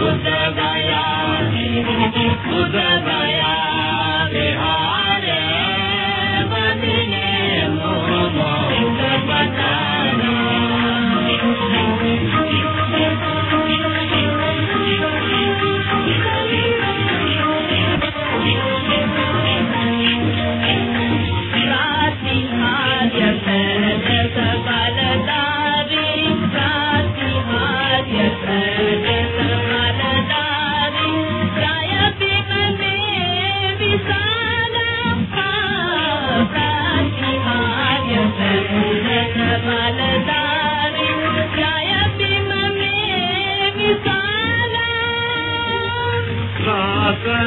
Good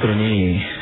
ところに